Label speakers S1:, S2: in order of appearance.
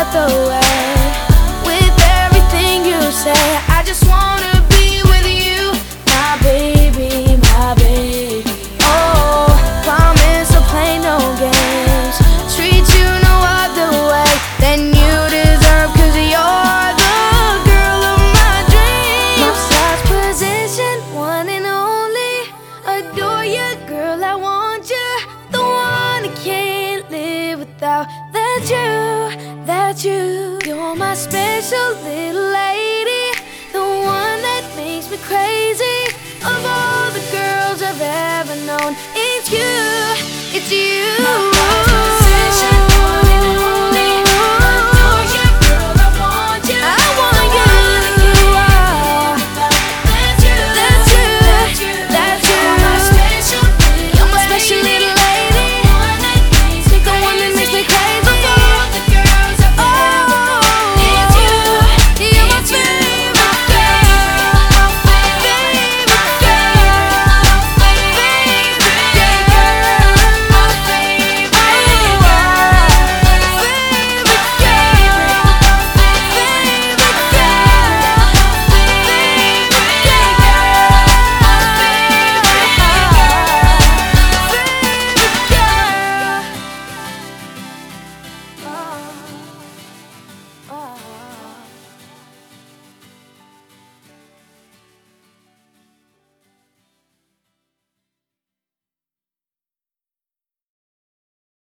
S1: with everything you say. I just wanna be with you, my baby, my baby. Oh, promise I'll play no games, treat you no other way than you deserve, you're the girl of my dreams. My size, position, one and only. Adore you, girl, I want you. The one I can't live without, that's you you. You're my special little lady, the one that makes me crazy. Of all the girls I've ever known, it's you, it's you.